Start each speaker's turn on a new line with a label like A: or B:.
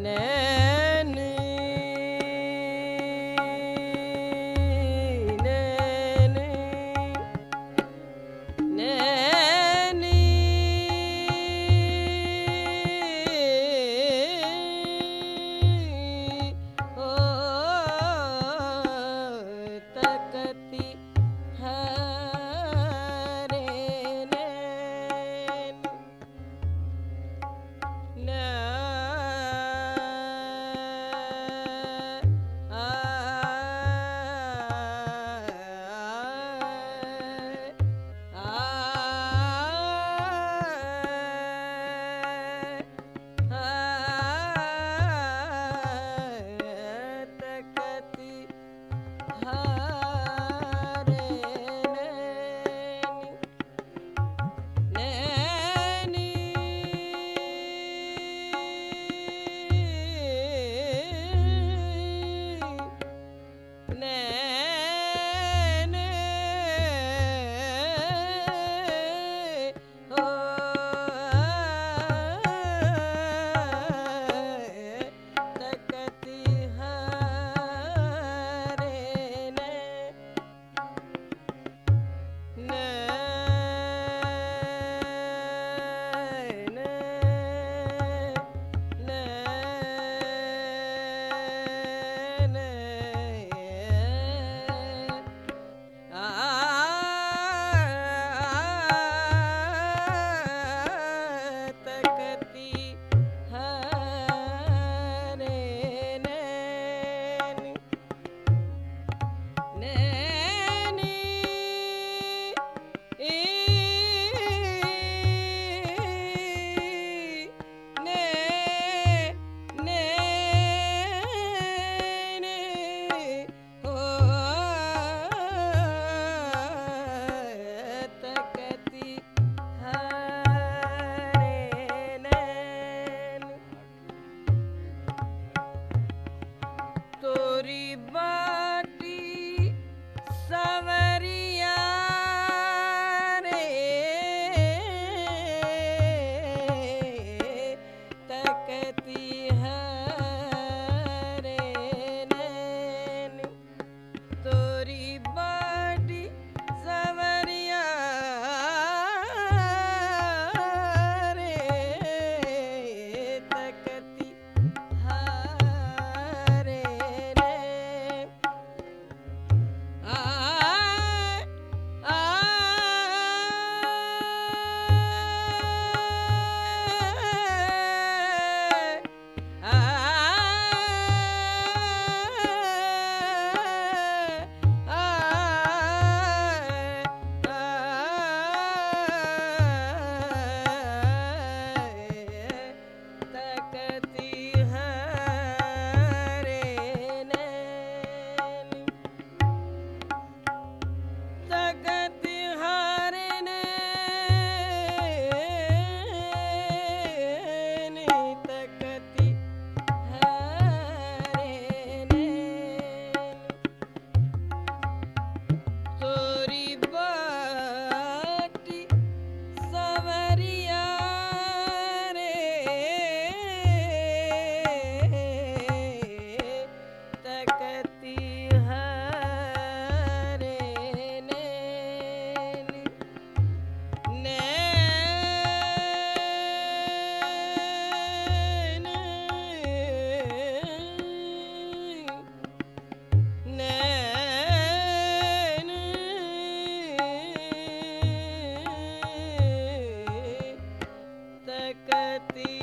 A: ne Sati